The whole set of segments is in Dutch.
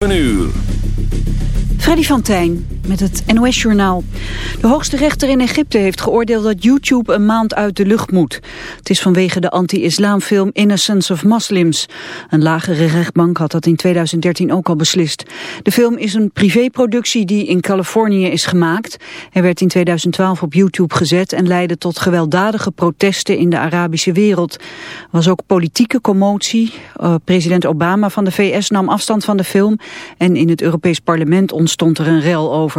Een. Freddy van Tijn met het NOS-journaal. De hoogste rechter in Egypte heeft geoordeeld dat YouTube een maand uit de lucht moet. Het is vanwege de anti-islamfilm Innocence of Muslims. Een lagere rechtbank had dat in 2013 ook al beslist. De film is een privéproductie die in Californië is gemaakt. Hij werd in 2012 op YouTube gezet en leidde tot gewelddadige protesten in de Arabische wereld. Er was ook politieke commotie. Uh, president Obama van de VS nam afstand van de film en in het Europees Parlement ontstond er een rel over.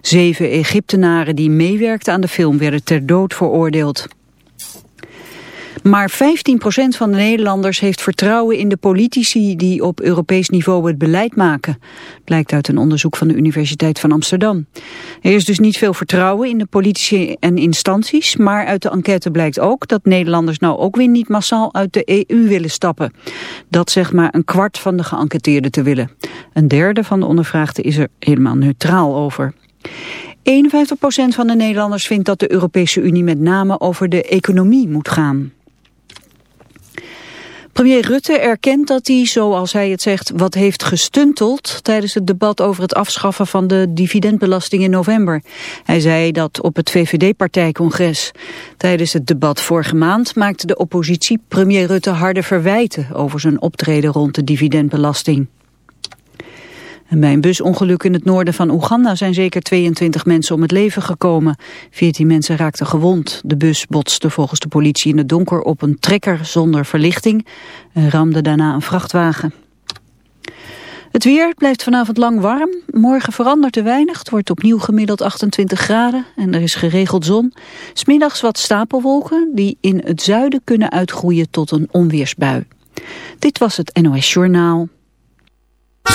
Zeven Egyptenaren die meewerkten aan de film werden ter dood veroordeeld. Maar 15% van de Nederlanders heeft vertrouwen in de politici die op Europees niveau het beleid maken. Blijkt uit een onderzoek van de Universiteit van Amsterdam. Er is dus niet veel vertrouwen in de politici en instanties, maar uit de enquête blijkt ook dat Nederlanders nou ook weer niet massaal uit de EU willen stappen. Dat zegt maar een kwart van de geënquêteerden te willen. Een derde van de ondervraagden is er helemaal neutraal over. 51% van de Nederlanders vindt dat de Europese Unie met name over de economie moet gaan. Premier Rutte erkent dat hij, zoals hij het zegt, wat heeft gestunteld tijdens het debat over het afschaffen van de dividendbelasting in november. Hij zei dat op het VVD-partijcongres. Tijdens het debat vorige maand maakte de oppositie premier Rutte harde verwijten over zijn optreden rond de dividendbelasting. Bij een busongeluk in het noorden van Oeganda zijn zeker 22 mensen om het leven gekomen. 14 mensen raakten gewond. De bus botste volgens de politie in het donker op een trekker zonder verlichting en ramde daarna een vrachtwagen. Het weer blijft vanavond lang warm. Morgen verandert er weinig. Het wordt opnieuw gemiddeld 28 graden en er is geregeld zon. Smiddags wat stapelwolken die in het zuiden kunnen uitgroeien tot een onweersbui. Dit was het NOS Journaal.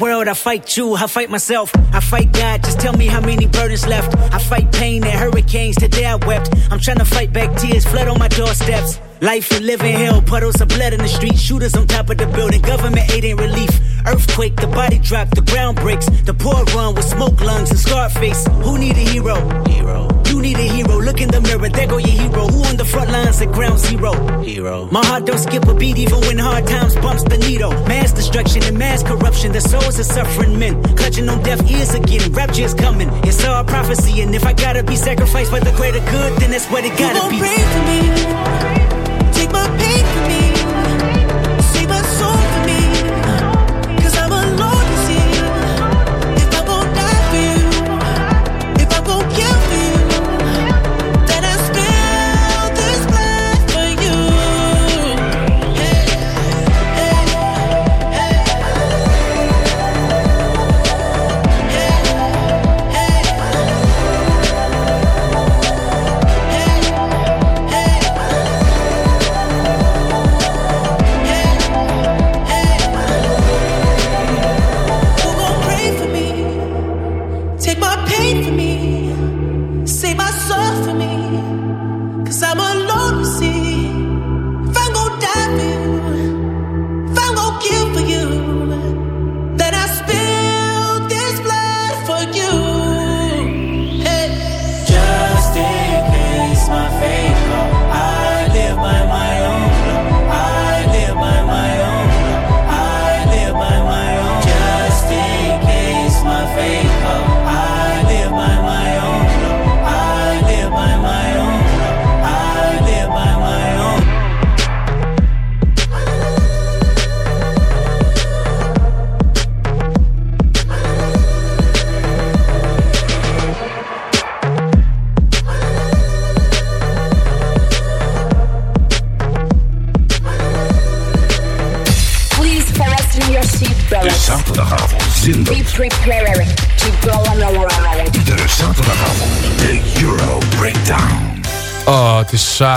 World, I fight you, I fight myself, I fight God. Just tell me how many burdens left. I fight pain and hurricanes. Today I wept. I'm trying to fight back tears, flood on my doorsteps. Life and living hell, puddles of blood in the street, shooters on top of the building. Government aid ain't relief. Earthquake, the body drop, the ground breaks. The poor run with smoke lungs and scar face. Who need a hero? Hero. You need a hero. Look in the mirror, there go your hero. Who on the front lines at ground zero? Hero. My heart don't skip a beat even when hard times bumps the needle. Mass destruction and mass corruption. The souls of suffering men. Clutching on deaf ears again. Rapture's coming. It's all prophecy. And if I gotta be sacrificed for the greater good, then that's what it gotta you be. pray for me.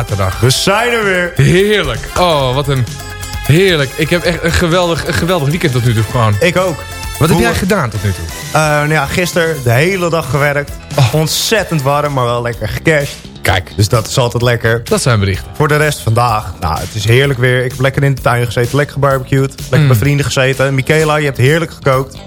Zaterdag. We zijn er weer. Heerlijk. Oh, wat een heerlijk. Ik heb echt een geweldig, een geweldig weekend tot nu toe gewoon. Ik ook. Wat heb jij gedaan tot nu toe? Eh, nou ja, gisteren de hele dag gewerkt. Ontzettend warm, maar wel lekker gecashed. Kijk. Dus dat is altijd lekker. Dat zijn berichten. Voor de rest vandaag, nou, het is heerlijk weer. Ik heb lekker in de tuin gezeten, lekker gebarbecued. Lekker Mm. bij vrienden gezeten. Michaela, je hebt heerlijk gekookt.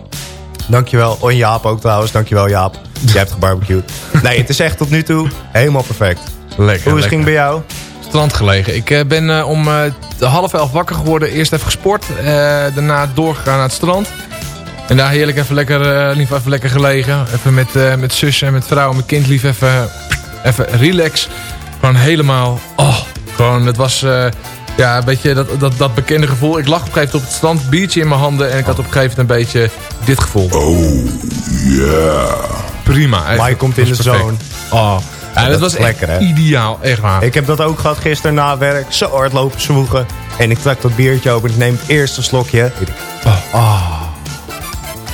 Dankjewel. Oh, en Jaap ook trouwens. Dankjewel Jaap. Jij hebt gebarbecued. Nee, het is echt tot nu toe helemaal perfect. Lekker. Hoe is het ging bij jou? Strand gelegen. Ik eh, ben eh, om eh, de half elf wakker geworden. Eerst even gesport. eh, daarna doorgegaan naar het strand. En daar heerlijk even lekker, eh, lief even lekker gelegen. Even met, eh, met zus en met vrouw en mijn kind lief even, even relax. Gewoon helemaal... Oh, gewoon, het was... eh, ja, een beetje dat, dat, dat bekende gevoel. Ik lag op een gegeven moment op het strand, biertje in mijn handen. En ik had op een gegeven moment een beetje dit gevoel. Oh, yeah. Prima. echt. Maar je komt in de zone. Oh, ja, dat, was lekker, hè? ideaal. Echt waar. Ik heb dat ook gehad gisteren na werk. Zo hard lopen zwoegen. En ik trek dat biertje open. Ik neem het eerste slokje. Ik denk, Oh.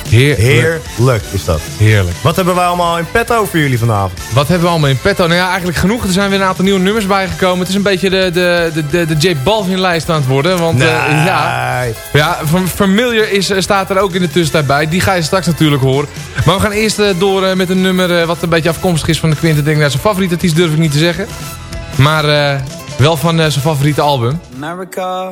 Heerlijk. Heerlijk is dat. Heerlijk. Wat hebben wij allemaal in petto voor jullie vanavond? Wat hebben we allemaal in petto? Nou ja, eigenlijk genoeg. Er zijn weer een aantal nieuwe nummers bijgekomen. Het is een beetje de, de, de, de, de J Balvin lijst aan het worden. Want eh, Nee. ja, ja, Fam- Familiar is, eh, staat er ook in de tussentijd bij. Die ga je straks natuurlijk horen. Maar we gaan eerst eh, door met een nummer wat een beetje afkomstig is van de Quinten. Ik denk dat zijn favoriete artiest durf ik niet te zeggen. Maar eh, wel van eh, zijn favoriete album. America,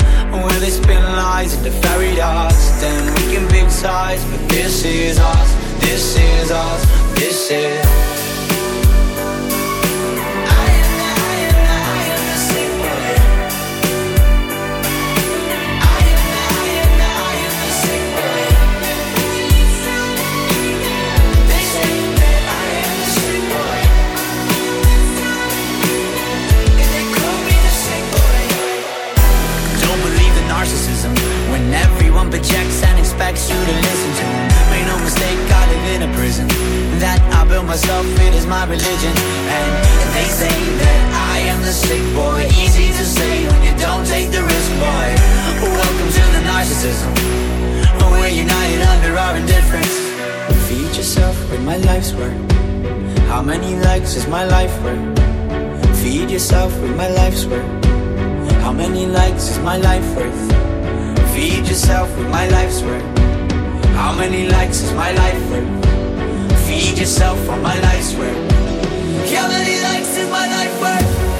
Where they spin lies into fairy dust. And we can big sides, but this is us, this is us, this is. projects and expects you to listen to. Make no mistake, I live in a prison. That I built myself, it is my religion. And they say that I am the sick boy Easy to say when you don't take the risk, boy. Welcome to the narcissism. We're united under our indifference. Feed yourself with my life's work. How many likes is my life worth? Feed yourself with my life's work. How many likes is my life worth? Feed yourself with my life's work. How many likes is my life worth? Feed yourself on my life's work. How many likes is my life worth?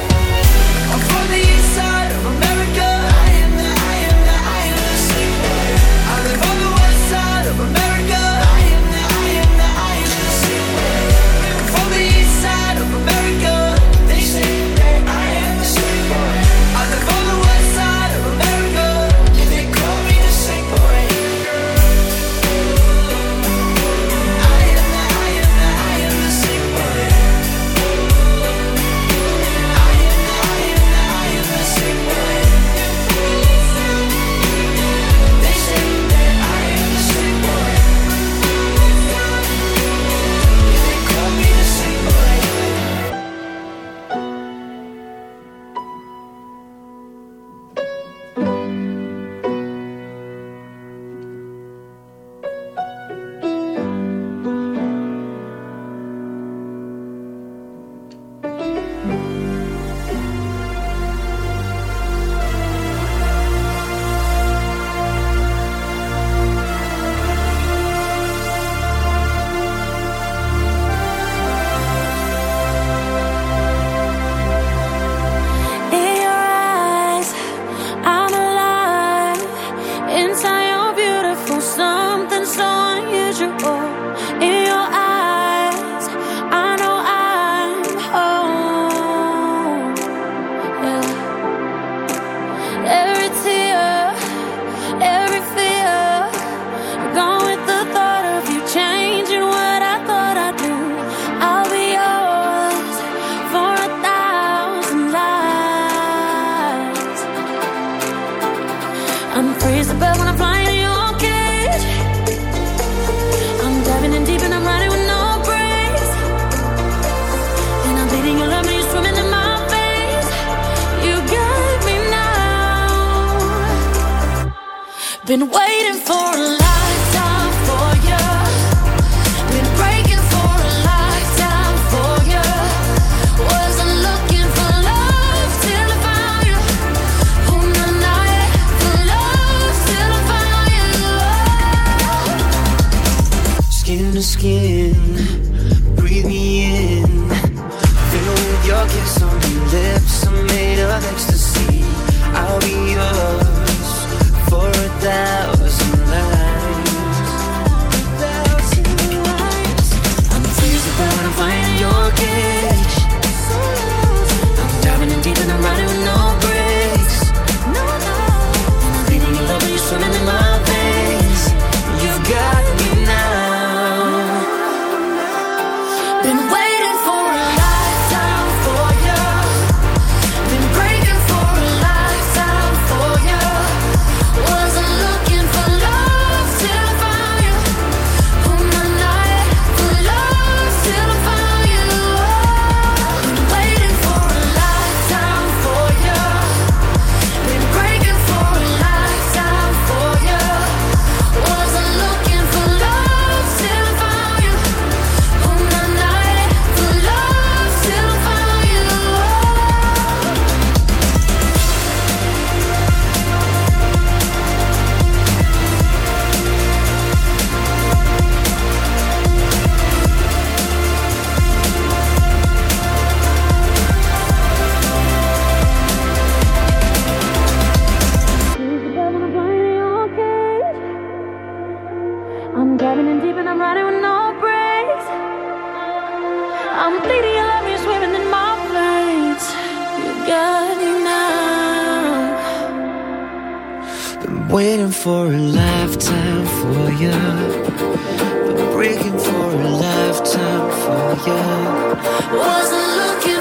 Waiting for a lifetime for you. Been breaking for a lifetime for you. Wasn't looking.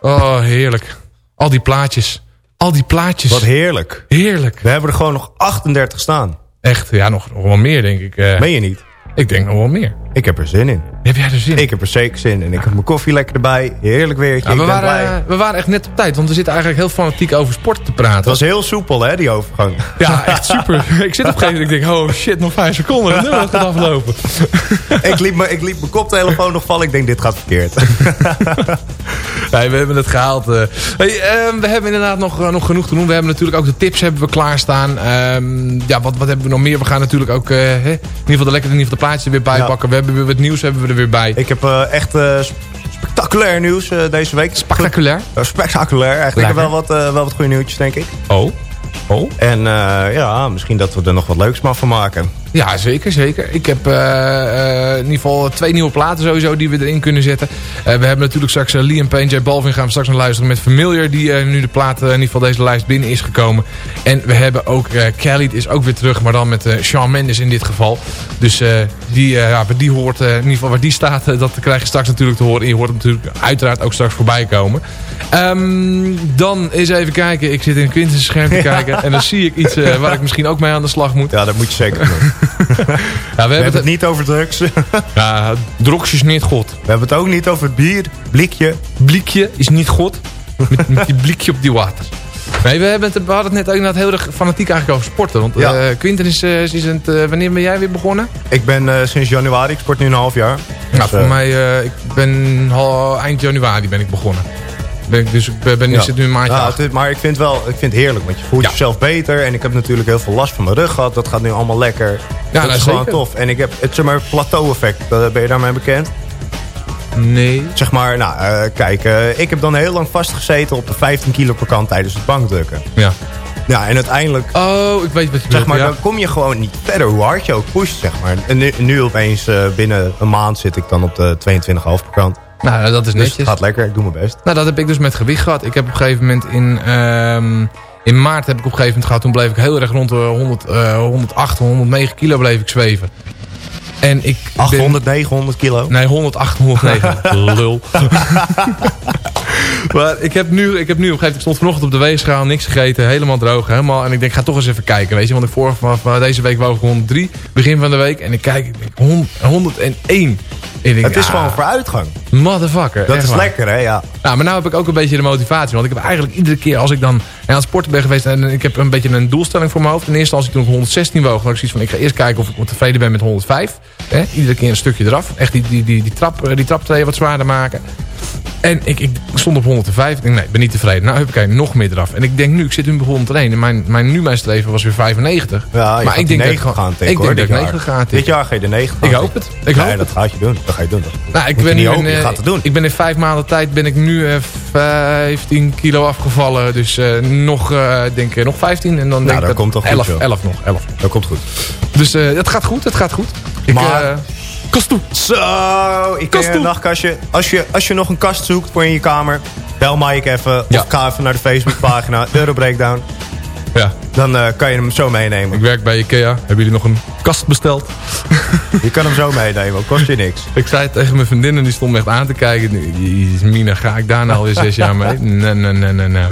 Oh, heerlijk. Al die plaatjes. Al die plaatjes. Wat heerlijk. Heerlijk. We hebben er gewoon nog 38 staan. Echt, ja, nog, nog wel meer, denk ik. Eh. Meen je niet? Ik denk nog wel meer. Ik heb er zin in. Heb jij er zin in? Ik heb er zeker zin in. En ik heb mijn koffie lekker erbij. Heerlijk weertje. Ja, ik we, ben waren, blij. we waren echt net op tijd, want we zitten eigenlijk heel fanatiek over sport te praten. Het was heel soepel, hè, die overgang. Ja, echt super. ik zit op een gegeven moment en ik denk, oh shit, nog vijf seconden. En nu gaat het aflopen. ik, liet me, ik liet mijn koptelefoon nog vallen. Ik denk, dit gaat verkeerd. Nee, we hebben het gehaald. eh. Hey, ehm, we hebben inderdaad nog, eh, nog genoeg te doen. We hebben natuurlijk ook de tips hebben we klaarstaan. Ehm, ja, wat, wat hebben we nog meer? We gaan natuurlijk ook eh, in ieder geval de lekkere in ieder geval de plaatjes er weer bij Ja. pakken. We hebben weer wat nieuws hebben we er weer bij. ik heb eh, echt eh, sp- spectaculair nieuws eh, deze week. Spectaculair? Spectaculair. Eigenlijk ik heb wel wat, wel wat goede nieuwtjes, denk ik. Oh. Oh. En ja, misschien dat we er nog wat leuks van maken. Ja, zeker, zeker. Ik heb eh, eh, in ieder geval twee nieuwe platen sowieso die we erin kunnen zetten. Eh, we hebben natuurlijk straks Liam Payne, J Balvin gaan we straks naar luisteren met Familiar. Die nu de plaat in ieder geval deze lijst binnen is gekomen. En we hebben ook Khalid is ook weer terug, maar dan met Shawn Mendes in dit geval. Dus die, ja, die hoort, in ieder geval waar die staat, dat krijg je straks natuurlijk te horen. En je hoort hem natuurlijk uiteraard ook straks voorbij komen. Ehm, dan eens even kijken. Ik zit in Quinten's scherm te kijken. En dan zie ik iets waar ik misschien ook mee aan de slag moet. Ja, dat moet je zeker doen. Ja, we, We hebben het niet over drugs. We Ja, droks is niet God. hebben het ook niet over het bier, blikje. Blikje is niet God. Met, met die blikje op die water. Nee, we, hebben het, we hadden het net ook heel erg fanatiek eigenlijk over sporten. Want Ja. eh, Quinten is, eh, is het, eh, wanneer ben jij weer begonnen? Ik ben sinds januari, ik sport nu een half jaar. Nou, Dus, voor mij, ik ben eind januari ben ik begonnen. Ben ik, dus ik ben, ja. zit nu een maandje het maar ik vind, wel, ik vind het heerlijk, want je voelt Ja. jezelf beter. En ik heb natuurlijk heel veel last van mijn rug gehad. Dat gaat nu allemaal lekker. Ja, dat is gewoon zeker. tof. En ik heb het zeg maar, plateau-effect. Ben je daarmee bekend? Nee. Zeg maar, nou, eh, kijk, eh, ik heb dan heel lang vastgezeten op de 15 kilo per kant tijdens het bankdrukken. Ja. Ja, en uiteindelijk, Oh, ik weet wat je zeg maar, ja. dan kom je gewoon niet verder hoe hard je ook pusht, zeg maar. En nu, nu opeens eh, binnen een maand zit ik dan op de 22,5 per kant. Nou, dat is Dus netjes. het gaat lekker, ik doe mijn best. Nou, dat heb ik dus met gewicht gehad. Ik heb op een gegeven moment in, ehm, in maart heb ik op een gegeven moment gehad. Toen bleef ik heel erg rond de 100, eh 108, 109 kilo bleef ik zweven. En ik ben- 800, 900 kilo. Nee, 108, 109. Lul. maar ik heb nu, ik heb nu op een gegeven moment, ik stond vanochtend op de weegschaal, niks gegeten, helemaal droog, helemaal. En ik denk, ga toch eens even kijken, weet je. Want ik vorige, van- van deze week woog ik 103, begin van de week. En ik kijk, ik denk, 100 101. En ik denk, Het is ah, gewoon vooruitgang. Motherfucker. Dat is lekker, hè? Ja. Nou, maar nu heb ik ook een beetje de motivatie. Want ik heb eigenlijk iedere keer als ik dan aan het sporten ben geweest... en ik heb een beetje een doelstelling voor mijn hoofd. In eerste toen ik 116 woog... had ik zoiets van, ik ga eerst kijken of ik tevreden ben met 105. Hè? Iedere keer een stukje eraf. Echt die, die, die, die, trap, eh, die traptreden wat zwaarder maken. En ik, ik stond op 105. Ik denk, nee, ik ben niet tevreden. Nou, heb ik nog meer eraf. En ik denk nu, ik zit nu bij 101. En mijn, mijn, nu mijn streven was weer 95. Ja, je maar gaat ik denk dat 90 ik gewoon- Ik denk dat ik dit 90 jaar. ga Dit jaar ga je de 90 Ik gaan hoop tikken. het. Ik Nee, hoop dat het. ga je doen. Dat ga je doen. Nou, ik ben nu in, je eh, gaat het doen. Ik ben in vijf maanden tijd ben ik nu eh, 15 kilo afgevallen. Dus eh, nog, eh, denk ik, nog 15. En dan denk dat ik dat komt toch goed, 11, joh. 11 nog. 11. Dat komt goed. Dus het gaat goed, het gaat goed. Ik, Maar- eh, kast toe. Zo, ik Kast een nachtkastje. Als je, als je nog een kast zoekt voor in je kamer, bel Mike even. Ja. Of ga even naar de Facebookpagina Euro Breakdown. Ja, Dan eh, kan je hem zo meenemen. ik werk bij Ikea. Hebben jullie nog een kast besteld? Je kan hem zo meenemen, kost je niks. Ik zei het tegen mijn vriendin en die stond me echt aan te kijken. Mina, ga ik daar nou alweer zes jaar mee? Nee, nee, nee, nee, nee.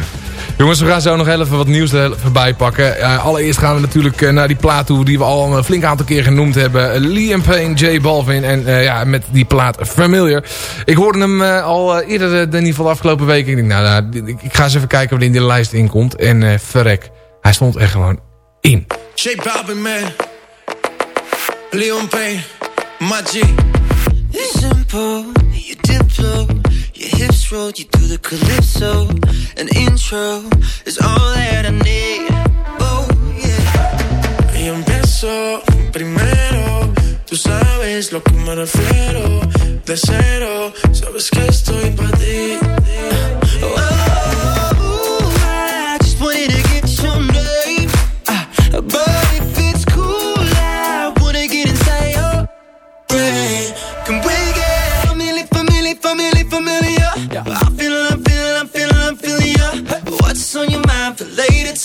Jongens, we gaan zo nog even wat nieuws er even bij pakken. Eh, allereerst gaan we natuurlijk eh, naar die plaat toe die we al een flink aantal keer genoemd hebben. Eh, Liam Payne, J Balvin en eh, ja, met die plaat Familiar. Ik hoorde hem eh, al eerder, in ieder geval afgelopen week. Ik denk, nou, nou, ik, ik ga eens even kijken of hij in die lijst inkomt. En eh verrek, hij stond er gewoon in. J Balvin, man. Leon Payne, my G. It's simple, you diplo, your hips roll, you do the calypso. An intro is all that I need. Oh, yeah. Y empiezo primero. Tú sabes lo que me refiero. De cero, sabes que estoy para ti.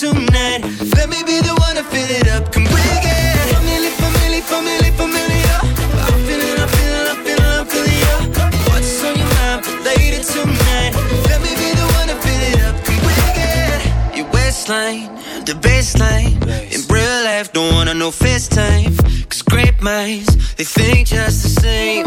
tonight. Let me be the one to fill it up, come bring it. Family, family, family, familiar. I'm feeling, I'm feeling, I'm feeling, I'm feeling ya. What's on your mind for later tonight? Let me be the one to fill it up, come bring it. Your waistline, the baseline. In real life, don't wanna know FaceTime. Cause great minds, they think just the same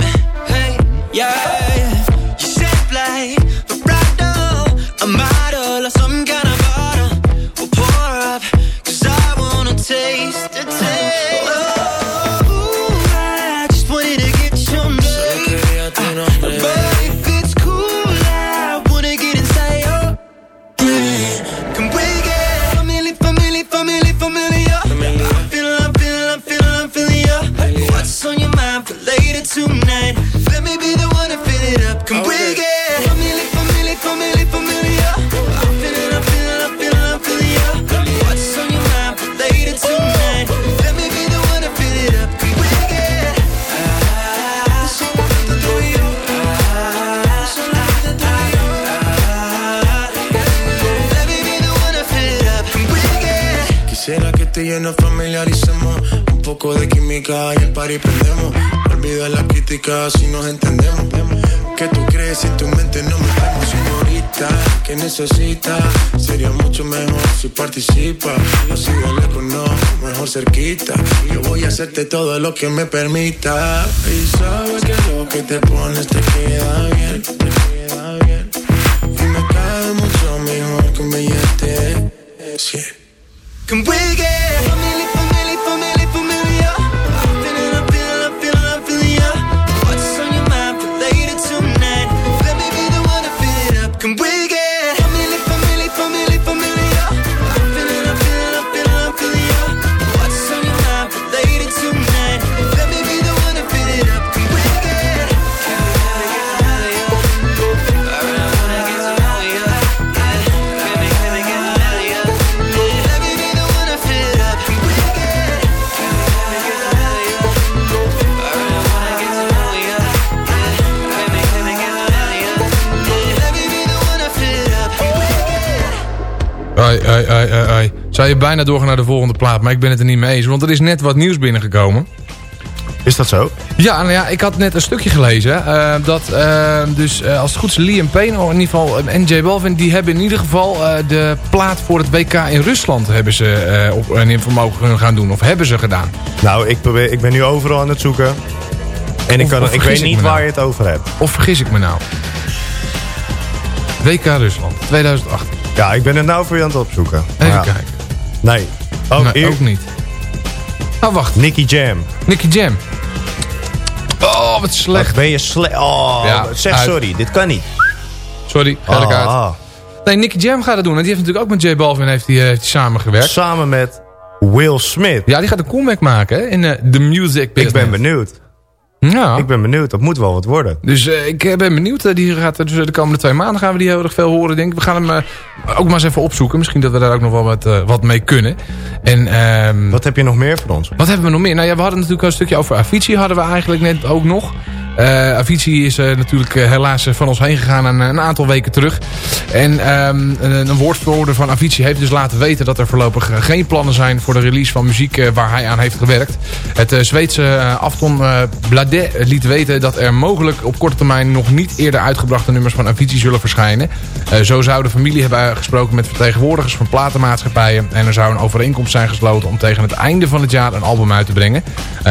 Nos familiaricemos. Un poco de química y el party prendemos. Olvida la crítica si nos entendemos. ¿Qué tú crees si tu mente no me temo, señorita? ¿Qué necesitas? Sería mucho mejor si participa. Así de lejos no, mejor cerquita. Yo voy a hacerte todo lo que me permita. Y sabes que lo que te pones te queda bien, te queda bien. Y me cae mucho mejor que un billete. Sí. Can we get Zou je bijna doorgaan naar de volgende plaat, maar ik ben het er niet mee eens. Want er is net wat nieuws binnengekomen. Is dat zo? Ja, nou ja, ik had net een stukje gelezen. eh, dat eh, dus eh, als het goed is Liam Payne, of in ieder geval en J Balvin... die hebben in ieder geval de plaat voor het WK in Rusland... hebben ze op een vermogen gaan doen. Of hebben ze gedaan. Nou, ik, probeer, ik ben nu overal aan het zoeken. En ik, kan, of ik weet niet waar nou? je het over hebt. Of vergis ik me nou? WK Rusland, 2008. Ja, ik ben het nou voor je aan het opzoeken. Even Ja. kijken. Nee. Oh, Nee, hier. ook niet. Oh, wacht. Nicky Jam. Nicky Jam. Oh, wat slecht. Wat ben je slecht. Oh, Ja, zeg uit. sorry. Dit kan niet. Sorry, gele Ah, ah. Nee, Nicky Jam gaat het doen. En die heeft natuurlijk ook met J Balvin heeft die, eh, heeft die samengewerkt. Samen met Will Smith. Ja, die gaat een comeback maken hè, in eh, de music Ik business. ben benieuwd. Ja. Ik ben benieuwd. Dat moet wel wat worden. Dus eh, ik eh, ben benieuwd. eh, die gaat, dus de komende twee maanden gaan we die heel erg veel horen, denk ik. We gaan hem ook maar eens even opzoeken. Misschien dat we daar ook nog wel wat, wat mee kunnen. En, ehm, Wat heb je nog meer voor ons? Wat hebben we nog meer? Nou ja, we hadden natuurlijk een stukje over Avicii. Hadden we eigenlijk net ook nog. Eh Avicii is eh, natuurlijk eh, helaas van ons heen gegaan een, een aantal weken terug. En ehm, een, een woordvoerder van Avicii heeft dus laten weten dat er voorlopig geen plannen zijn voor de release van muziek waar hij aan heeft gewerkt. Het Zweedse Afton eh, Blade liet weten dat er mogelijk op korte termijn nog niet eerder uitgebrachte nummers van Avicii zullen verschijnen. Zo zou de familie hebben gesproken met vertegenwoordigers van platenmaatschappijen. En er zou een overeenkomst zijn gesloten om tegen het einde van het jaar een album uit te brengen.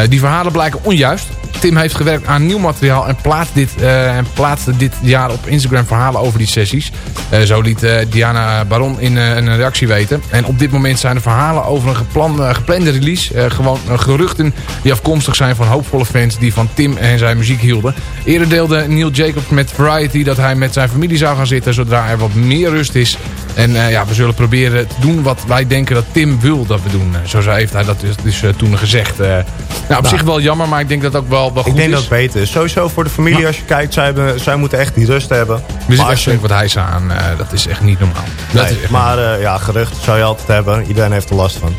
Die verhalen blijken onjuist. Tim heeft gewerkt aan nieuw materiaal en plaatst dit, eh, en plaatste dit jaar op Instagram verhalen over die sessies. Eh, zo liet eh, Diana Baron in een reactie weten. En op dit moment zijn de verhalen over een geplan, geplande release gewoon geruchten die afkomstig zijn van hoopvolle fans die van Tim en zijn muziek hielden. Eerder deelde Neil Jacobs met Variety dat hij met zijn familie zou gaan zitten zodra er wat meer rust is. En ja, we zullen proberen te doen wat wij denken dat Tim wil dat we doen. Zo heeft hij dat dus, dus toen gezegd. Nou, op Nou. zich wel jammer, maar ik denk dat ook wel, wel goed Ik denk is. dat het beter is. Sowieso voor de familie Maar- als je kijkt. Zij, hebben, zij moeten echt die rust hebben. Maar als je- wat hijs aan. eh, dat is echt niet normaal. Dat Nee, is echt maar eh, ja, geruchten zou je altijd hebben. Iedereen heeft er last van.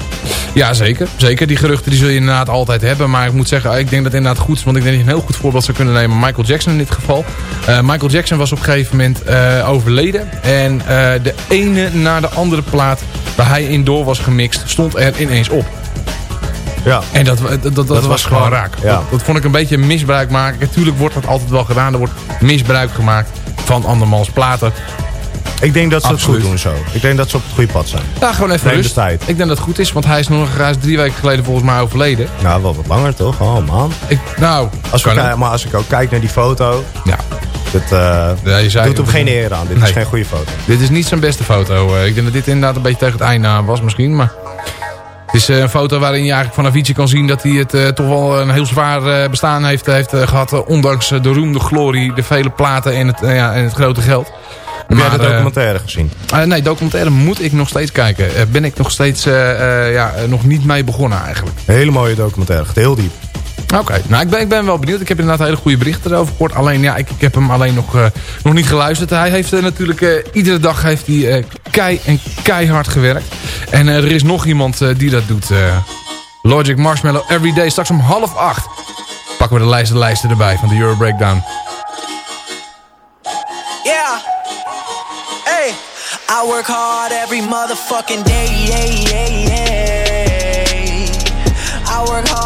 Ja, zeker. Zeker. Die geruchten die zul je inderdaad altijd hebben. Maar ik moet zeggen, ik denk dat het inderdaad goed is. Want ik denk dat je een heel goed voorbeeld zou kunnen nemen. Michael Jackson in dit geval. Eh, Michael Jackson was op een gegeven moment overleden. En de ene na de andere plaat waar hij in door was gemixt, stond er ineens op. Ja. En dat, dat, dat, dat was, was gewoon raak. ja. Dat, dat vond ik een beetje misbruik maken. Natuurlijk wordt dat altijd wel gedaan. Er wordt misbruik gemaakt van andermans platen. Ik denk dat ze het goed doen zo. Ik denk dat ze op het goede pad zijn. Ja, gewoon even rust. tijd. Ik denk dat het goed is, want hij is, nog, hij is drie weken geleden volgens mij overleden. Nou, wel wat langer toch? Oh man. Ik, nou, als ook. maar als ik ook kijk naar die foto. Ja. Dat eh, Ja, je zei- doet hem geen eer aan. Dit is geen goede foto. Dit is niet zijn beste foto. Eh, Ik denk dat dit inderdaad een beetje tegen het einde aan was misschien. Maar het is eh, een foto waarin je eigenlijk van Avicii kan zien... dat hij het eh, toch wel een heel zwaar eh, bestaan heeft, heeft eh, gehad. eh, ondanks de roem, de glorie, de vele platen en het, ja, en het grote geld. Heb jij de documentaire gezien? nee, documentaire moet ik nog steeds kijken. Eh, ben ik nog steeds ja, nog niet mee begonnen eigenlijk. Hele mooie documentaire. Heel diep. Oké, nou ik ben, ik ben wel benieuwd. Ik heb inderdaad hele goede berichten erover gehoord. Alleen ja, ik, ik heb hem alleen nog, eh, nog niet geluisterd. Hij heeft eh, natuurlijk eh, iedere dag heeft hij, eh, kei en keihard gewerkt. En eh, er is nog iemand eh, die dat doet. eh, Logic Marshmallow Everyday. Straks om half acht pakken we de lijsten, lijsten erbij van de Euro Breakdown. Yeah. Hey, I work hard every motherfucking day. Yeah, yeah, yeah. I work hard,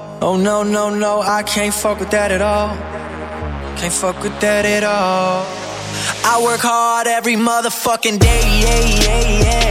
Oh no, no, no, I can't fuck with that at all. Can't fuck with that at all. I work hard every motherfucking day. Yeah, yeah, yeah.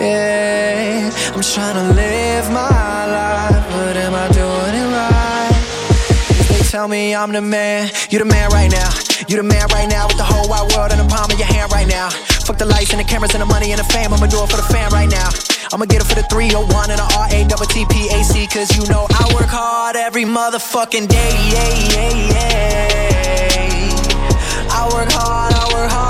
Yeah, I'm trying to live my life, but am I doing it right? They tell me I'm the man, you the man right now. You the man right now with the whole wide world in the palm of your hand right now. Fuck the lights and the cameras and the money and the fame. I'ma do it for the fan right now. I'ma get it for the 301 and the RA double Cause you know I work hard every motherfucking day. Yeah, yeah, yeah. I work hard, I work hard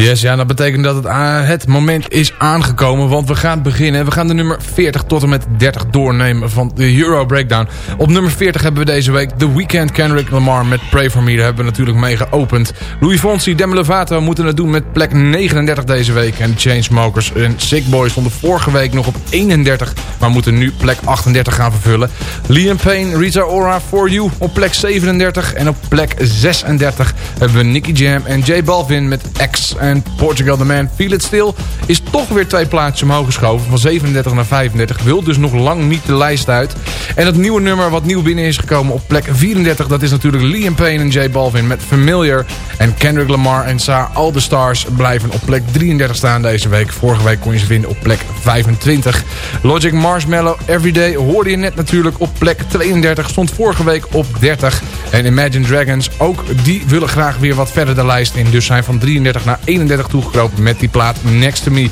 Yes, ja, dat betekent dat het, het moment is aangekomen, want we gaan beginnen. We gaan de nummer 40 tot en met 30 doornemen van de Euro Breakdown. Op nummer 40 hebben we deze week The Weeknd Kendrick Lamar met Pray For Me. Daar hebben we natuurlijk mee geopend. Louis Fonsi, Demi Lovato moeten het doen met plek 39 deze week. En Chainsmokers en Sick Boys stonden vorige week nog op 31, maar moeten nu plek 38 gaan vervullen. Liam Payne, Rita Ora, For You op plek 37. En op plek 36 hebben we Nicky Jam en J Balvin met X. En Portugal The Man Feel It Still is toch weer twee plaatsjes omhoog geschoven. Van 37 naar 35. Wil dus nog lang niet de lijst uit. En het nieuwe nummer wat nieuw binnen is gekomen op plek 34. Dat is natuurlijk Liam Payne en J Balvin met Familiar. En Kendrick Lamar en Sa All The Stars blijven op plek 33 staan deze week. Vorige week kon je ze vinden op plek 25. Logic Marshmallow Everyday hoorde je net natuurlijk op plek 32. Stond vorige week op 30. En Imagine Dragons ook, die willen graag weer wat verder de lijst in. Dus zijn van 33 naar 31 toegekropen met die plaat Next To Me.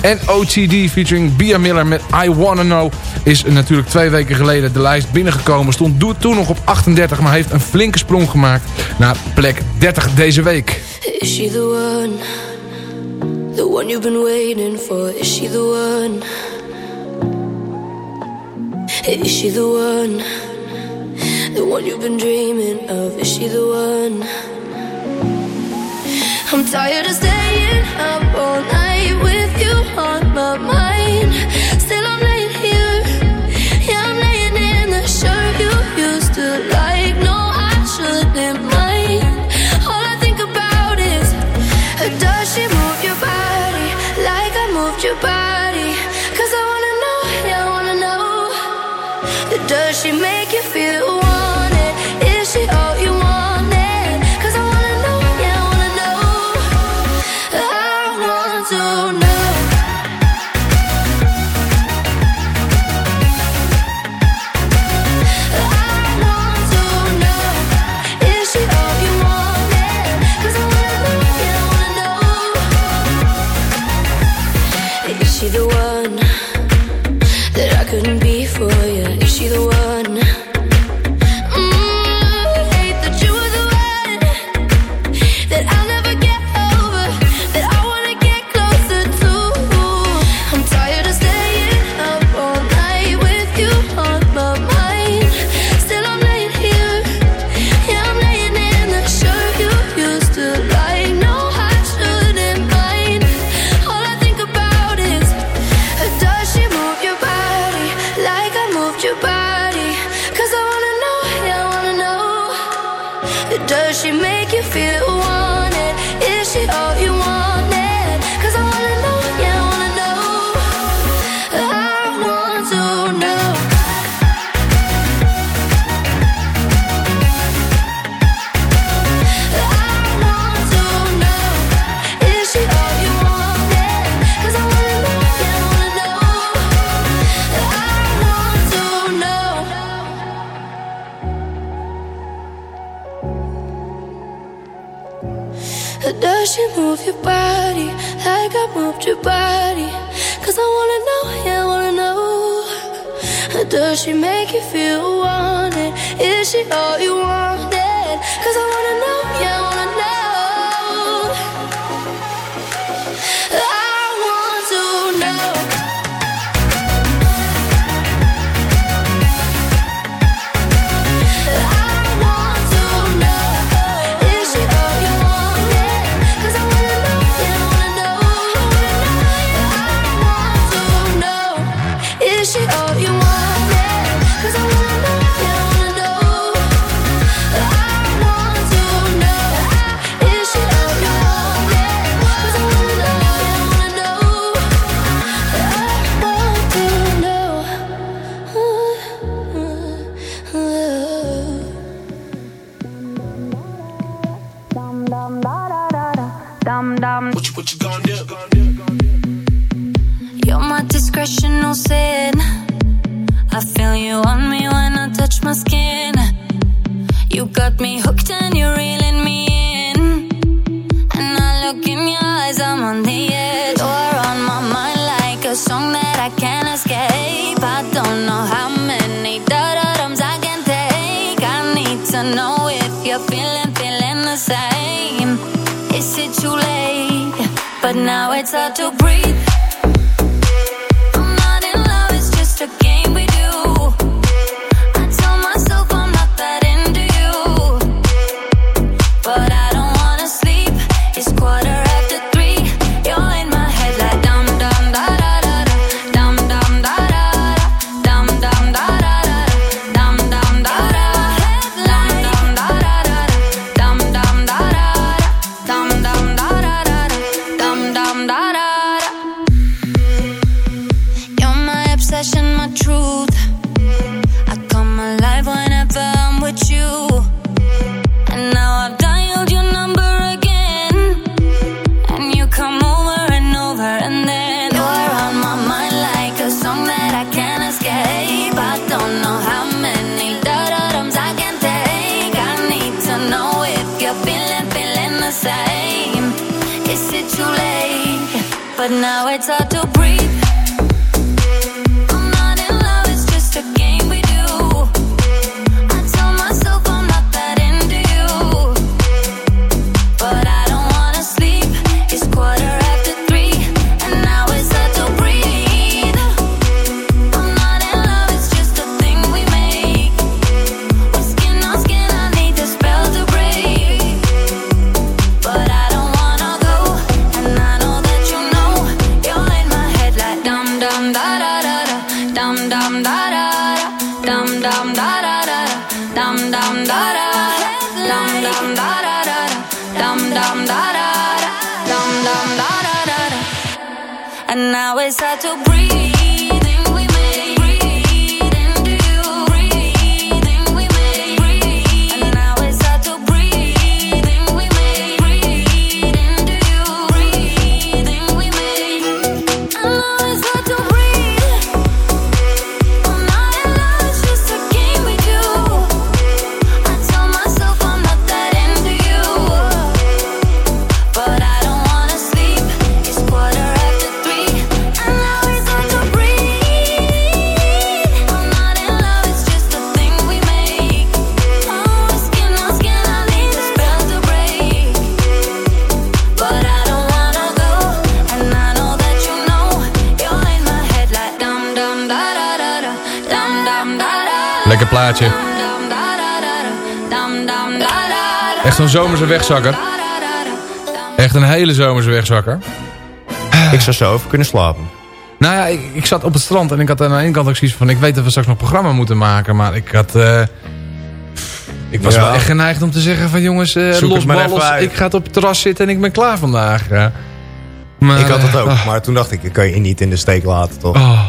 En OTD featuring Bia Miller met I Wanna Know is natuurlijk twee weken geleden de lijst binnengekomen. Stond toen nog op 38, maar heeft een flinke sprong gemaakt naar plek 30 deze week. Is the one? The one you've been waiting for? Is she the one? Is she the one? The one you've been dreaming of? Is she the one? I'm tired of staying up all night with you on my mind. innocent. I feel you on me when I touch my skin. You got me hooked and you're reeling me in. And I look in your eyes, I'm on the edge. You're on my mind like a song that I can't escape. I don't know how many dotums I can take. I need to know if you're feeling, feeling the same. Is it too late? But now it's hard to breathe. It's hard to breathe. Lekker plaatje. Echt zo'n zomerse wegzakker. Echt een hele zomerse wegzakker. Ik zou zo over kunnen slapen. Nou ja, ik, ik zat op het strand en ik had aan de ene kant ook zoiets van... ik weet dat we straks nog programma moeten maken, maar ik had... eh, ik was Ja. wel echt geneigd om te zeggen van jongens, Zoek los ballos, ik ga op het terras zitten en ik ben klaar vandaag. Ja. Maar, ik had dat ook, eh, maar toen dacht ik, ik kan je niet in de steek laten, toch? Oh.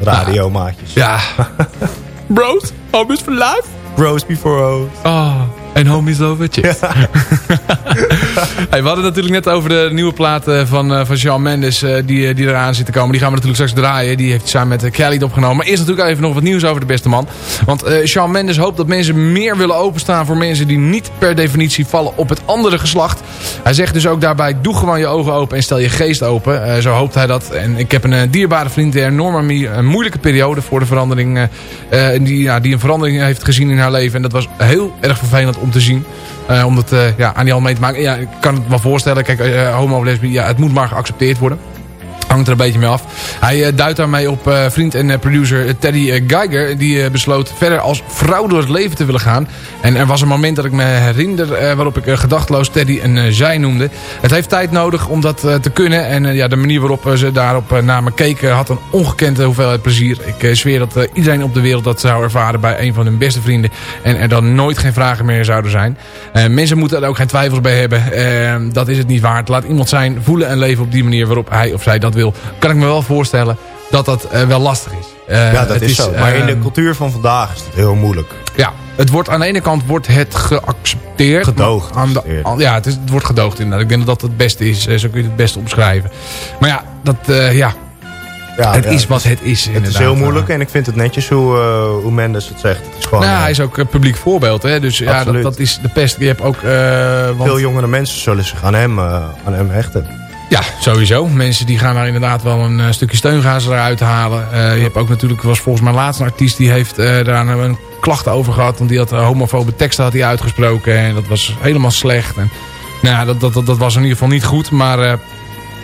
Radiomaatjes. Ja. Bros, homies for life. Bros before hoes. Oh, ah, and homies over chicks. we hadden natuurlijk net over de nieuwe plaat eh, van, eh, van Shawn Mendes eh, die, die eraan zit te komen. Die gaan we natuurlijk straks draaien. Die heeft samen met Kelly opgenomen. Maar eerst natuurlijk even nog wat nieuws over de beste man. Want eh Shawn Mendes hoopt dat mensen meer willen openstaan voor mensen die niet per definitie vallen op het andere geslacht. Hij zegt dus ook daarbij, doe gewoon je ogen open en stel je geest open. Zo hoopt hij dat. En ik heb een dierbare vriend die enorm een moeilijke periode voor de verandering. eh, die, ja, die een verandering heeft gezien in haar leven. En dat was heel erg vervelend om te zien. Eh, om dat ja, aan die al mee te maken. Ja, kan het wel voorstellen. Kijk, eh, homo of ja, het moet maar geaccepteerd worden. Hangt er een beetje mee af. Hij eh, duidt daarmee op eh, vriend en eh, producer Teddy Geiger. Die besloot verder als vrouw door het leven te willen gaan. En er was een moment dat ik me herinner waarop ik gedachteloos Teddy een eh, zij noemde. Het heeft tijd nodig om dat te kunnen. En ja, de manier waarop ze daarop naar me keken had een ongekende hoeveelheid plezier. Ik zweer dat iedereen op de wereld dat zou ervaren bij een van hun beste vrienden. En er dan nooit geen vragen meer zouden zijn. Mensen moeten er ook geen twijfels bij hebben. Dat is het niet waard. Laat iemand zijn, voelen en leven op die manier waarop hij of zij dat wil. Kan ik me wel voorstellen dat dat eh, wel lastig is. Eh, ja, dat het is, zo. Maar in de cultuur van vandaag is het heel moeilijk. ja, het wordt aan de ene kant wordt het geaccepteerd. Gedoogd. Aan de, aan- ja, het, is, het wordt gedoogd inderdaad. Ik denk dat dat het beste is. eh, Zo kun je het beste omschrijven. Maar ja, dat, eh, ja. Ja, het ja, is wat het is Het inderdaad. is heel moeilijk en ik vind het netjes hoe, eh, hoe Mendes het zegt. Het is gewoon, Nou, eh, hij is ook een publiek voorbeeld. Hè? Dus ja, dat, dat is de pest. Je hebt ook... eh, want, Veel jongere mensen zullen zich aan hem, eh, aan hem hechten. Ja, sowieso. Mensen die gaan daar inderdaad wel een eh, stukje steungaas eruit halen. Eh, je hebt ook natuurlijk, was volgens mij laatst een artiest die heeft eh, daar een, een klacht over gehad. Want die had homofobe teksten had hij uitgesproken. En dat was helemaal slecht. En, nou ja, dat, dat, dat, dat was in ieder geval niet goed. Maar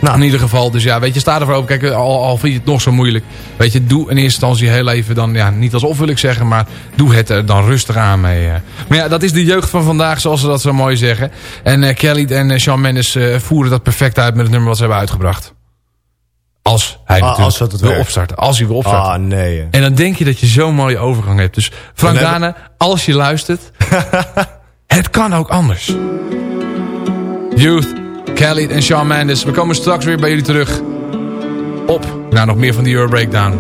nou, in ieder geval, dus ja, weet je, sta ervoor open. Kijk, al, al vind je het nog zo moeilijk. Weet je, doe in eerste instantie heel even dan, ja, niet alsof wil ik zeggen, maar doe het er dan rustig aan mee. eh. Maar ja, dat is de jeugd van vandaag, zoals ze dat zo mooi zeggen. En eh, Kelly en eh, Shawn Mendes voeren dat perfect uit met het nummer wat ze hebben uitgebracht. Als hij Ah, natuurlijk als dat het wil werkt. opstarten. Als hij wil opstarten. Ah, nee. En dan denk je dat je zo'n mooie overgang hebt. Dus Frank hebben- Dane, als je luistert, het kan ook anders. Youth, Kelly en Shawn Mendes. We komen straks weer bij jullie terug. Op naar nog meer van die Euro Breakdown.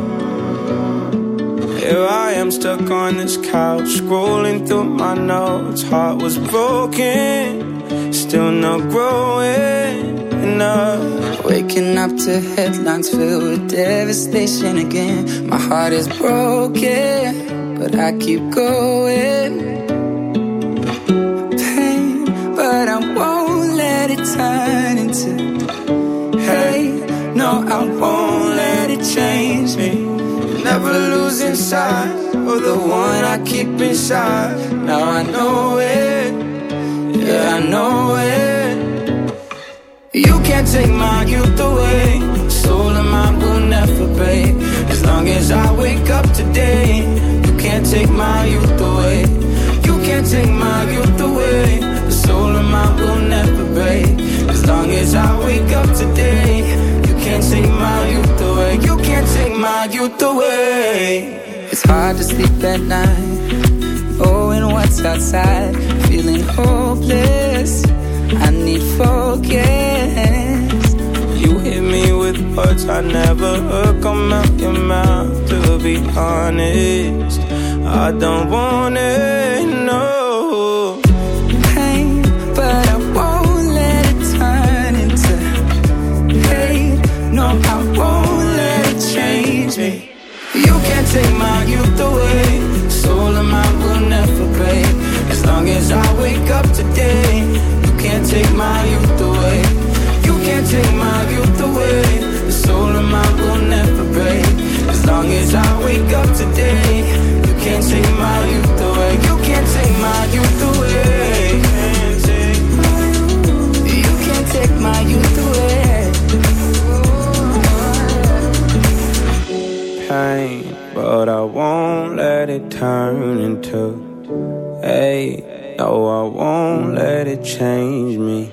Here I am stuck on this couch, scrolling through my notes. Heart was broken, still not growing enough. Waking up to headlines filled with devastation again. My heart is broken, but I keep going. Turn into hate. No, I won't let it change me. Never losing sight of the one I keep inside. Now I know it, yeah, I know it. You can't take my youth away. Soul of mine will never break. As long as I wake up today, you can't take my youth away. You can't take my youth away. The soul of mine will never break. Long as I wake up today, you can't take my youth away. You can't take my youth away. It's hard to sleep at night. Oh, Knowing what's outside, feeling hopeless. I need focus. You hit me with words I never heard come out your mouth. To be honest, I don't want it, take my youth away. Soul of mine will never break. As long as I wake up today, you can't take my youth away. You can't take my youth away. The soul of mine will never break. As long as I wake up today, you can't take my youth turn into hate. No, I won't let it change me.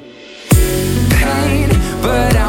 pain, but I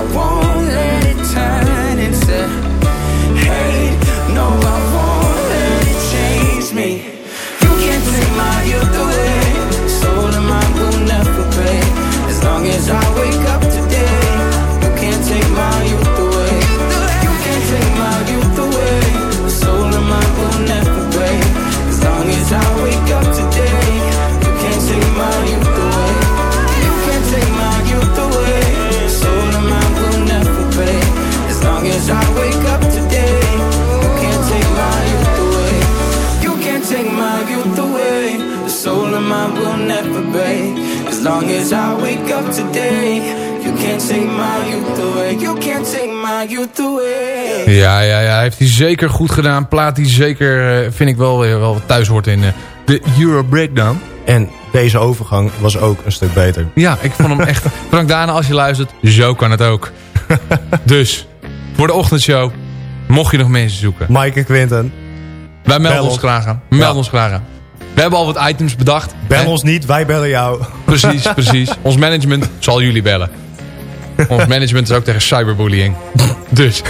As I wake up today, you can't take my youth away. You can't take my youth away. Ja, ja, ja, heeft hij zeker goed gedaan. Plaat die zeker, eh, vind ik wel weer wel wat thuis hoort in eh, de Euro Breakdown. En deze overgang was ook een stuk beter. Ja, ik vond hem echt... Frank Dane, als je luistert, zo kan het ook. dus, voor de ochtendshow, mocht je nog mensen zoeken. Mike en Quinten. Wij melden ons graag aan. Melden Ja. ons graag aan. We hebben al wat items bedacht. Bel hè? ons niet, wij bellen jou. Precies, precies. Ons management zal jullie bellen. Ons management is ook tegen cyberbullying. Dus.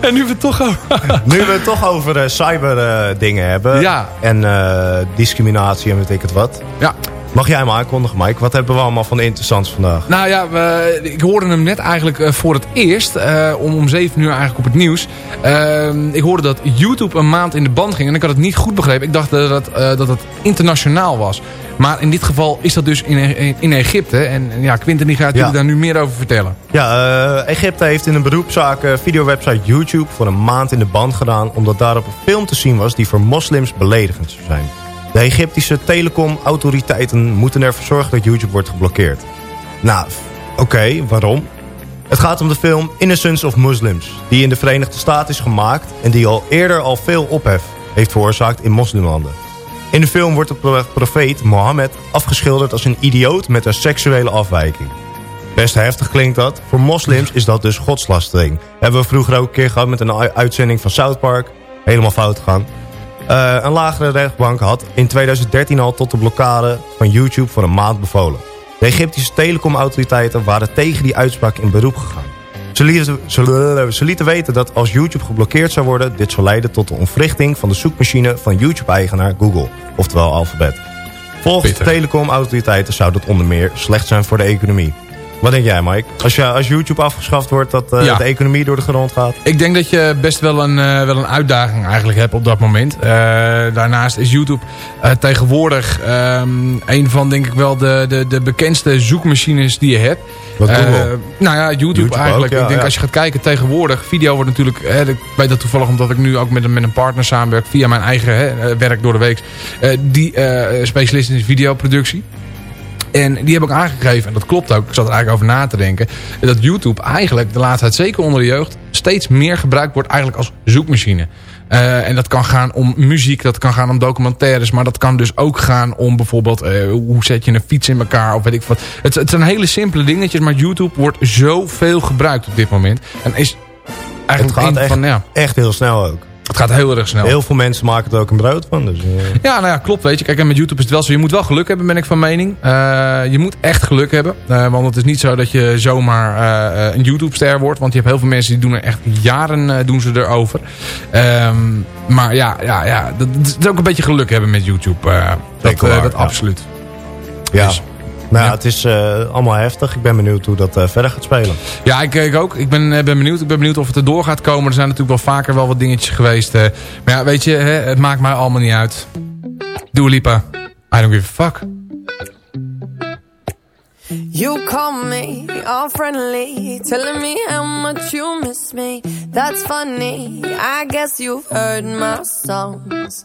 en nu we het toch over... Nu we het toch over eh, cyber eh, dingen hebben. Ja. En eh, discriminatie en weet ik het wat. Ja. Mag jij hem aankondigen, Mike? Wat hebben we allemaal van interessants vandaag? Nou ja, we, ik hoorde hem net eigenlijk eh, voor het eerst. eh, om, om 7 uur eigenlijk op het nieuws. Ehm, ik hoorde dat YouTube een maand in de band ging. En ik had het niet goed begrepen. Ik dacht dat, dat, eh, dat het internationaal was. Maar in dit geval is dat dus in, in, Egypte. En ja, Quinten die gaat Ja. jullie daar nu meer over vertellen. Ja, Egypte heeft in een beroepszaak videowebsite YouTube voor een maand in de band gedaan... omdat daarop een film te zien was die voor moslims beledigend zou zijn. De Egyptische telecomautoriteiten moeten ervoor zorgen dat YouTube wordt geblokkeerd. Nou, Oké, waarom? Het gaat om de film Innocence of Muslims, die in de Verenigde Staten is gemaakt en die al eerder al veel ophef heeft veroorzaakt in moslimlanden. In de film wordt de pro- profeet Mohammed afgeschilderd als een idioot met een seksuele afwijking. Best heftig klinkt dat. Voor moslims is dat dus godslastering. Hebben we vroeger ook een keer gehad met een uitzending van South Park. Helemaal fout gegaan. Eh, een lagere rechtbank had in 2013 al tot de blokkade van YouTube voor een maand bevolen. De Egyptische telecomautoriteiten waren tegen die uitspraak in beroep gegaan. Ze lieten, ze, ze lieten weten dat als YouTube geblokkeerd zou worden... dit zou leiden tot de ontwrichting van de zoekmachine van YouTube-eigenaar Google. Oftewel Alphabet. Volgens de telecomautoriteiten zou dat onder meer slecht zijn voor de economie. Wat denk jij, Mike? Als, je, als YouTube afgeschaft wordt, dat eh, Ja. de economie door de grond gaat? Ik denk dat je best wel een, eh, wel een uitdaging eigenlijk hebt op dat moment. Eh, daarnaast is YouTube tegenwoordig ehm, een van denk ik wel de, de, de bekendste zoekmachines die je hebt. Wat, Google? nou ja, YouTube, YouTube eigenlijk. ook, ja, ik denk ja. als je gaat kijken tegenwoordig, video wordt natuurlijk, hè, ik weet dat toevallig omdat ik nu ook met een, met een partner samenwerk via mijn eigen hè, werk door de week. die specialist in videoproductie. En die heb ik aangegeven, en dat klopt ook, ik zat er eigenlijk over na te denken... dat YouTube eigenlijk de laatste tijd, zeker onder de jeugd... steeds meer gebruikt wordt eigenlijk als zoekmachine. Eh, en dat kan gaan om muziek, dat kan gaan om documentaires... maar dat kan dus ook gaan om bijvoorbeeld... eh, hoe zet je een fiets in elkaar of weet ik wat. Het, het zijn hele simpele dingetjes, maar YouTube wordt zoveel gebruikt op dit moment. En is Het eigenlijk gaat een echt, van, ja, echt heel snel ook. Het gaat heel erg snel. Heel veel mensen maken er ook een brood van. Dus, eh, Ja, nou ja, klopt. Weet je. Kijk, en met YouTube is het wel zo. Je moet wel geluk hebben, ben ik van mening. Eh, je moet echt geluk hebben. Eh, want het is niet zo dat je zomaar een YouTube-ster wordt. Want je hebt heel veel mensen die doen er echt jaren doen ze erover. Ehm, maar ja, ja, ja dat, dat is ook een beetje geluk hebben met YouTube. dat waar, dat ja. absoluut. ja. Dus, nou, ja. het is eh, allemaal heftig. Ik ben benieuwd hoe dat eh, verder gaat spelen. Ja, ik, ik ook. Ik ben, eh, ben benieuwd. Ik ben benieuwd of het erdoor gaat komen. Er zijn natuurlijk wel vaker wel wat dingetjes geweest. eh. maar ja, weet je, hè, het maakt mij allemaal niet uit. Dua Lipa. I don't give a fuck. You call me all friendly, telling me how much you miss me. That's funny. I guess you've heard my songs.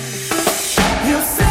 You say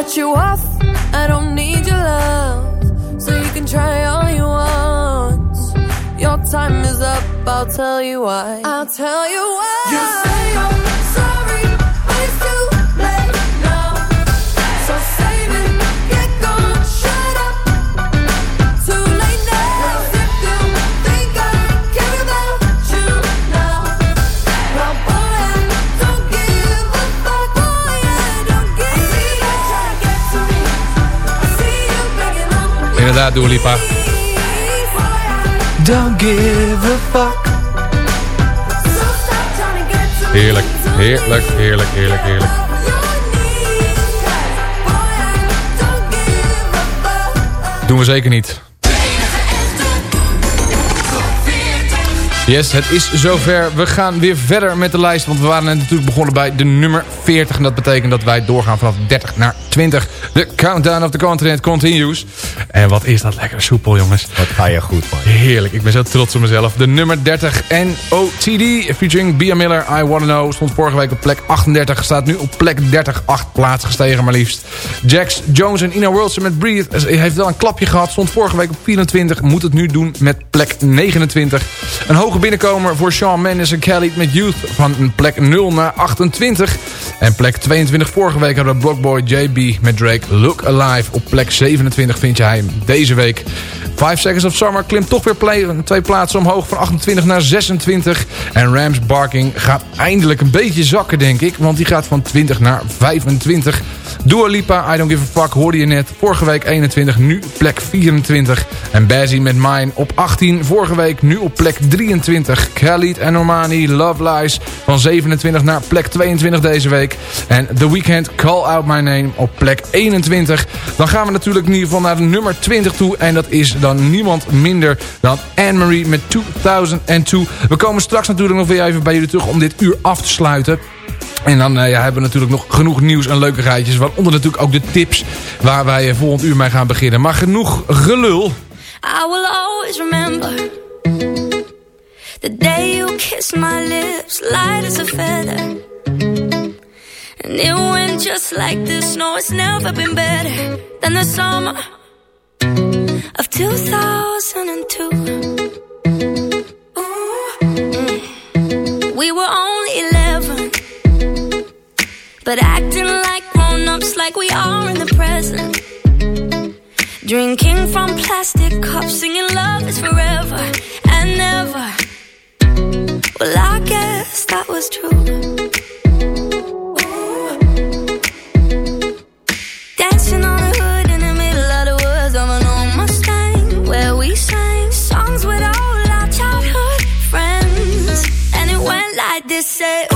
Cut you off, I don't need your love. So you can try all you want. Your time is up, I'll I'll tell you why. I'll tell you why. Inderdaad, Dua Lipa. Don't give a fuck. Heerlijk, heerlijk, heerlijk, heerlijk, heerlijk. Doen we zeker niet. Yes, het is zover. We gaan weer verder met de lijst. Want we waren net natuurlijk begonnen bij de nummer 40. En dat betekent dat wij doorgaan vanaf 30 naar 20. De Countdown of the Continent continues. En wat is dat lekker soepel, jongens. Wat ga je goed, man. Heerlijk, ik ben zo trots op mezelf. De nummer 30 NOTD featuring Bia Miller, I Wanna Know. Stond vorige week op plek 38, staat nu op plek 30. 8 plaats gestegen maar liefst. Jax Jones en Ina Wilson met Breathe heeft wel een klapje gehad. Stond vorige week op 24, moet het nu doen met plek 29. Een hoge binnenkomer voor Shawn Mendes en Kelly met Youth van plek 0 naar 28. En plek 22 vorige week hadden Blockboy JB met Drake Look Alive. Op plek 27 vind je hij deze week. 5 Seconds of Summer klimt toch weer twee plaatsen omhoog van 28 naar 26. En Rams Barking gaat eindelijk een beetje zakken denk ik. Want die gaat van 20 naar 25. Dua Lipa, I Don't Give a Fuck, hoorde je net. Vorige week 21, nu plek 24. En Bazzy met Mine op 18. Vorige week nu op plek 23. Khalid en Normani, Love Lies van 27 naar plek 22 deze week. En The Weeknd, Call Out My Name op plek 21. Dan gaan we natuurlijk in ieder geval naar de nummer 20 toe. En dat is dan niemand minder dan Anne-Marie met 2002. We komen straks natuurlijk nog weer even bij jullie terug om dit uur af te sluiten. En dan eh, ja, hebben we natuurlijk nog genoeg nieuws en leuke rijtjes. Waaronder natuurlijk ook de tips waar wij eh, volgend uur mee gaan beginnen. Maar genoeg gelul. I will always remember the day you kissed my lips, light as a feather. And it went just like this. No, it's never been better than the summer of 2002. Mm. We were only 11, but acting like grown ups, like we are in the present. Drinking from plastic cups, singing love is forever and never. Well, I guess that was true. Say,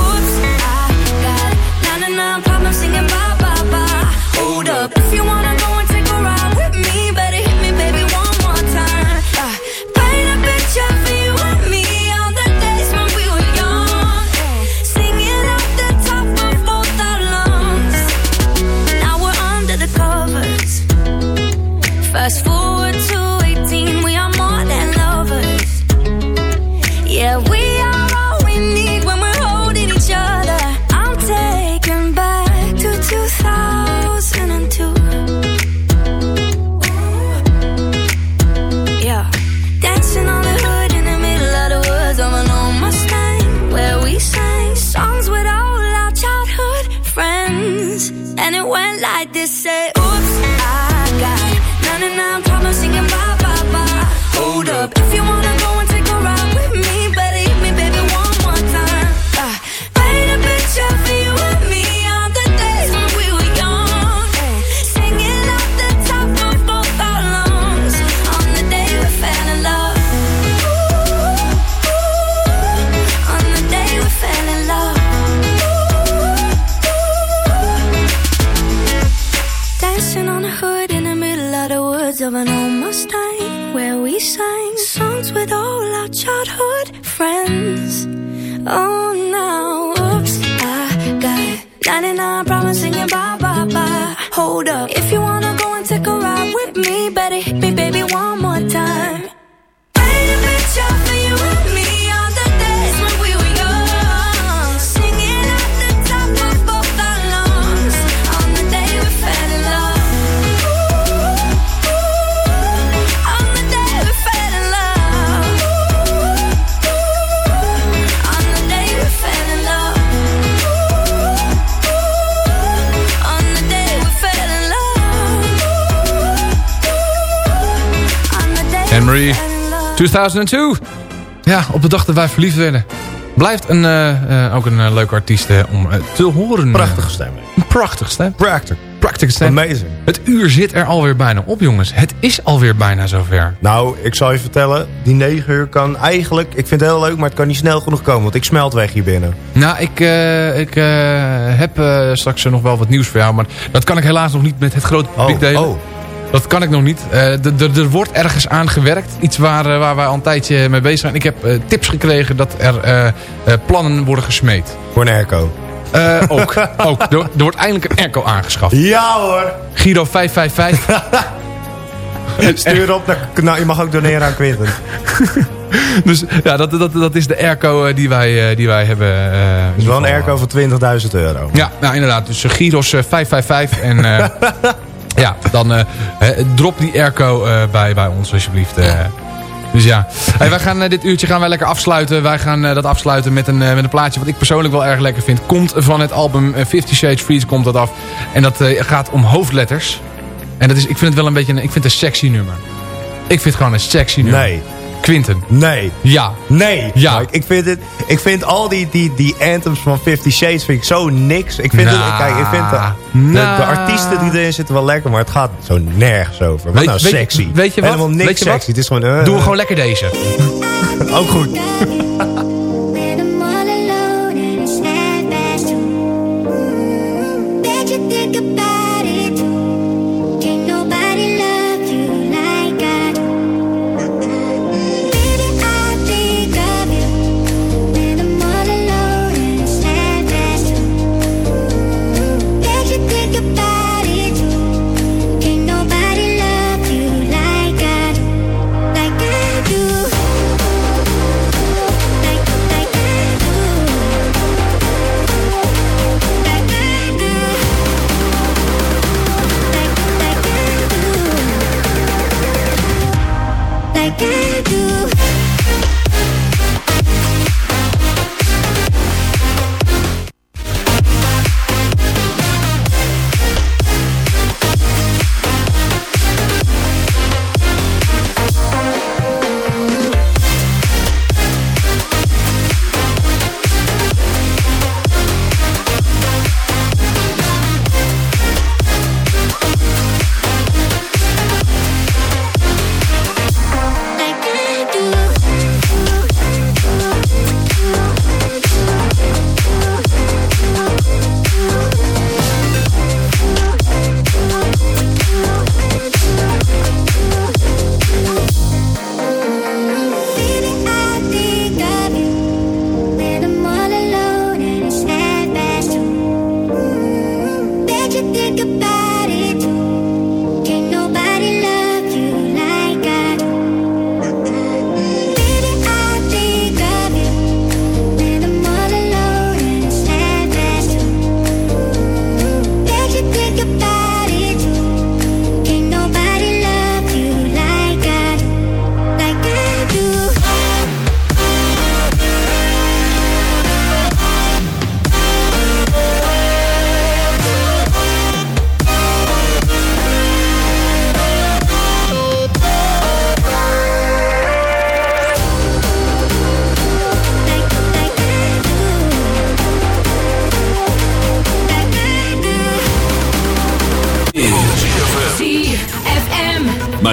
2002. Ja, op de dag dat wij verliefd werden. Blijft een, eh, eh, ook een eh, leuke artiest om te horen. Prachtige stem. Een prachtige stem. Prachtig. Prachtige stem. Amazing. Het uur zit er alweer bijna op, jongens. Het is alweer bijna zover. Nou, ik zal je vertellen, die 9 uur kan eigenlijk... Ik vind het heel leuk, maar het kan niet snel genoeg komen, want ik smelt weg hier binnen. Nou, ik, ik heb straks nog wel wat nieuws voor jou. Maar dat kan ik helaas nog niet met het grote publiek delen. oh. Dat kan ik nog niet. Eh, er wordt ergens aan gewerkt. Iets waar, eh, waar wij al een tijdje mee bezig zijn. Ik heb eh, tips gekregen dat er plannen worden gesmeed. Voor een airco. Ook. ook. Er, er wordt eindelijk een airco aangeschaft. Ja hoor! Giro 555. Stuur op naar... Nou, je mag ook doneren aan Quinten. dus ja, dat, dat, dat is de airco die, wij, die wij hebben. Het is wel een airco van 20.000 euro. Ja, nou inderdaad. Dus Giros eh, 555. En ja, dan eh, drop die airco eh, bij, bij ons alsjeblieft. eh. Dus ja, wij gaan, dit uurtje gaan wij lekker afsluiten. Wij gaan dat afsluiten met een, met een plaatje wat ik persoonlijk wel erg lekker vind. Komt van het album Fifty Shades Freeze komt dat af. En dat gaat om hoofdletters. En dat is, ik vind het wel een beetje een, ik vind het een sexy nummer. Ik vind het gewoon een sexy nummer. Nee. Quinten. Nee. Ja. Nee. Ja. Mike, ik, vind het, ik vind al die, die, die anthems van Fifty Shades vind ik zo niks. Ik vind, Nou. het, kijk, ik vind de, de, de artiesten die erin zitten wel lekker, maar het gaat zo nergens over. Wat Weet- nou weet je- sexy? weet je wat? Helemaal niks Weet je wat? sexy. Het is gewoon... eh, Doe gewoon lekker deze. Ook goed.